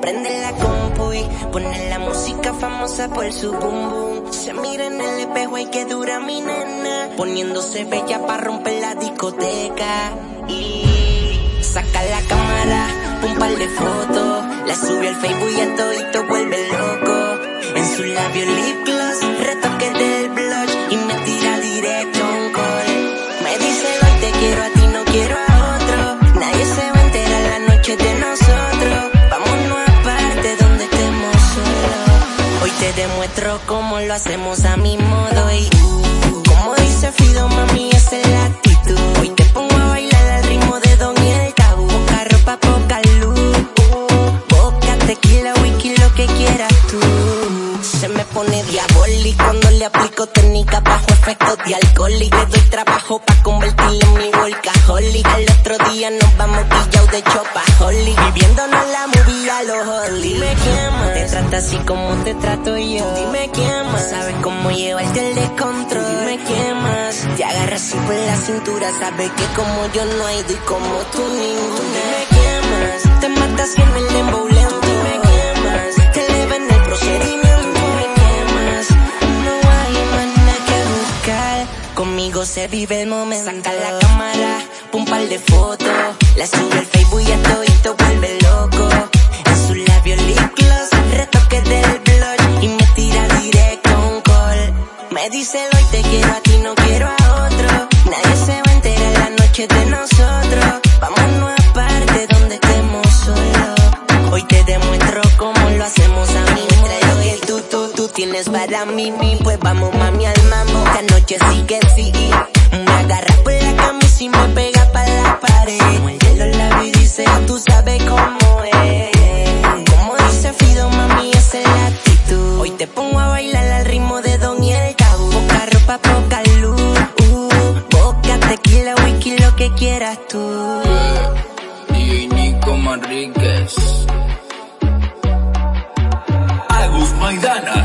Prende la compu y pone la música famosa por su boom boom. Se mira en el espejo y que dura mi nena. Poniéndose bella para romper la discoteca. Y saca la cámara, un par de fotos. La sube al Facebook y a todito vuelve loco. En su labio lip gloss, retoque del blush y me tira directo un call. Me dice, hoy te quiero a ti, no quiero a otro. Nadie se va a enterar la noche de nosotros. Te demuestro cómo lo hacemos a mi modo y uh, como dice Fido, mami, esa es la actitud. Hoy te pongo a bailar al ritmo de Don y el tabú. Poca ropa, poca luz. Boca, tequila, whisky, lo que quieras tú. Se me pone diabólico cuando le aplico técnica bajo efectos de alcohol y le doy trabajo pa' convertirlo en mi workaholic. Al otro día nos vamos guillados de chopaholic, viviéndonos la movie a los holly. Trata así como te trato yo. Dime quién más sabes cómo llevarte el descontrol. Dime quién más te agarra así por la cintura, sabes que como yo no hay y como tú ninguna. Dime quién más te mata si en el lento. Dime quién más te eleva en el procedimiento. Dime quién más no hay más nada que buscar. Conmigo se vive el momento. Saca la cámara, pum par de fotos. La sube al Facebook y a todito vuelve Me dice hoy te quiero a ti, no quiero a otro. Nadie se va a enterar la noche de nosotros. Vámonos aparte donde estemos solos. Hoy te demuestro cómo lo hacemos a mí. Traigo el tú, tú, tú tienes para mí, mi, pues vamos mami al mambo. Esta noche sí que sí. Me agarra por la pa' poca luz. Uh, boca, tequila, whisky, lo que quieras tú. Y Nico Manríquez. Agus Maidana.